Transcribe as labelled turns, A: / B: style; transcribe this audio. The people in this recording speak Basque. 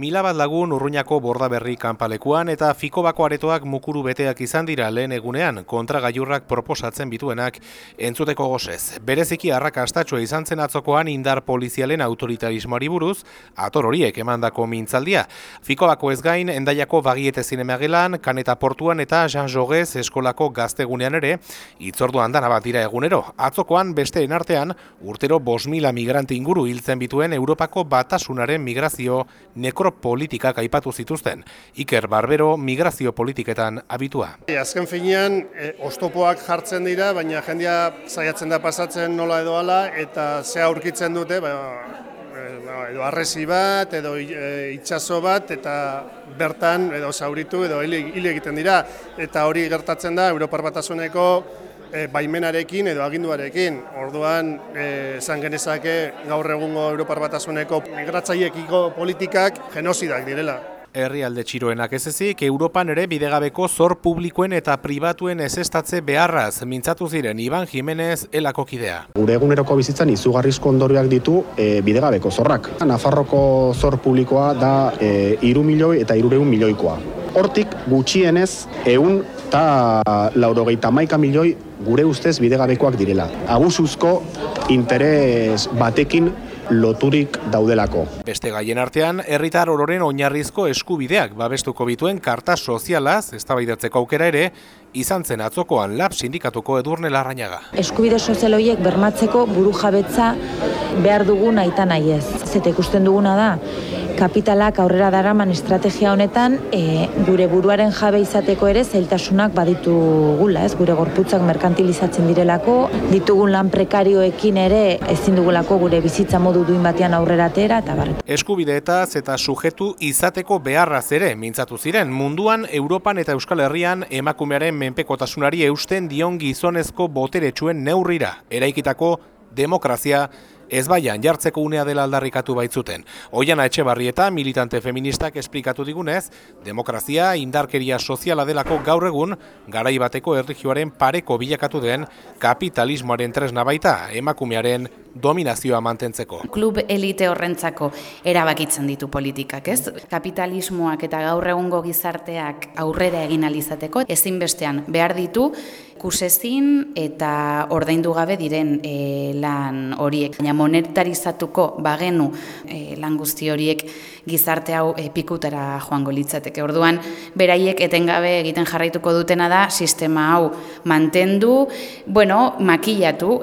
A: Mila bat lagun urruñako bordaberri kanpalekuan eta fikobako aretoak mukuru beteak izan dira lehen egunean kontra gaiurrak proposatzen bituenak entzuteko gozez. Bereziki arrakastatxo izan zen atzokoan indar polizialen autoritarismoari buruz, ator horiek emandako mintzaldia. Fikobako ez gain, endaiako bagiete zinemeagelan, kaneta portuan eta Jean Jogez eskolako gaztegunean ere, itzorduan dana bat dira egunero. Atzokoan besteen artean, urtero bos mila migrante inguru hiltzen bituen Europako batasunaren migrazio nekro politikak aipatu zituzten. Iker Barbero migrazio politiketan abitua.
B: E, azken finean, e, ostopoak jartzen dira, baina jendia saiatzen da pasatzen nola edo ala, eta ze aurkitzen dute, ba, e, ba, edo arresi bat, edo e, itxaso bat, eta bertan, edo zauritu, edo hile egiten dira. Eta hori gertatzen da, Europar Batasuneko e, baimenarekin edo aginduarekin. Orduan, esan genezake gaur egungo Europar Batasuneko migratzaiekiko politikak genozidak direla.
A: Herrialde txiroenak ez ezik, Europan ere bidegabeko zor publikoen eta pribatuen ezestatze beharraz, mintzatu ziren Iban Jimenez elako kidea.
C: Gure eguneroko bizitzan izugarrizko ondorioak ditu e, bidegabeko zorrak. Nafarroko zor publikoa da e, iru milioi eta irureun milioikoa. Hortik gutxienez eun eta laurogeita maika milioi gure ustez bidegabekoak direla. Abusuzko interes batekin loturik daudelako.
A: Beste gaien artean, herritar ororen oinarrizko eskubideak babestuko bituen karta sozialaz, eztabaidatzeko aukera ere, izan zen atzokoan lab sindikatuko edurne larrañaga.
D: Eskubide sozial horiek bermatzeko buru jabetza behar dugun aita nahi ez. Zeta ikusten duguna da, kapitalak aurrera daraman estrategia honetan e, gure buruaren jabe izateko ere zailtasunak baditu gula, ez? Gure gorputzak merkantilizatzen direlako, ditugun lan prekarioekin ere ezin dugulako gure bizitza modu duin batean aurrera atera eta bar.
A: Eskubideetaz eta sujetu izateko beharraz ere mintzatu ziren munduan Europan eta Euskal Herrian emakumearen menpekotasunari eusten dion gizonezko boteretsuen neurrira eraikitako demokrazia ez baian jartzeko unea dela aldarrikatu baitzuten. Oiana Etxebarrieta militante feministak esplikatu digunez, demokrazia indarkeria soziala delako gaur egun garai bateko erregioaren pareko bilakatu den kapitalismoaren tresna baita emakumearen dominazioa mantentzeko.
E: Klub elite horrentzako erabakitzen ditu politikak, ez? Kapitalismoak eta gaur egungo gizarteak aurrera egin alizateko ezinbestean behar ditu kusezin eta ordaindu gabe diren e, lan horiek. Baina monetarizatuko bagenu e, lan guzti horiek gizarte hau e, pikutera joango litzateke. Orduan, beraiek etengabe egiten jarraituko dutena da sistema hau mantendu, bueno, makillatu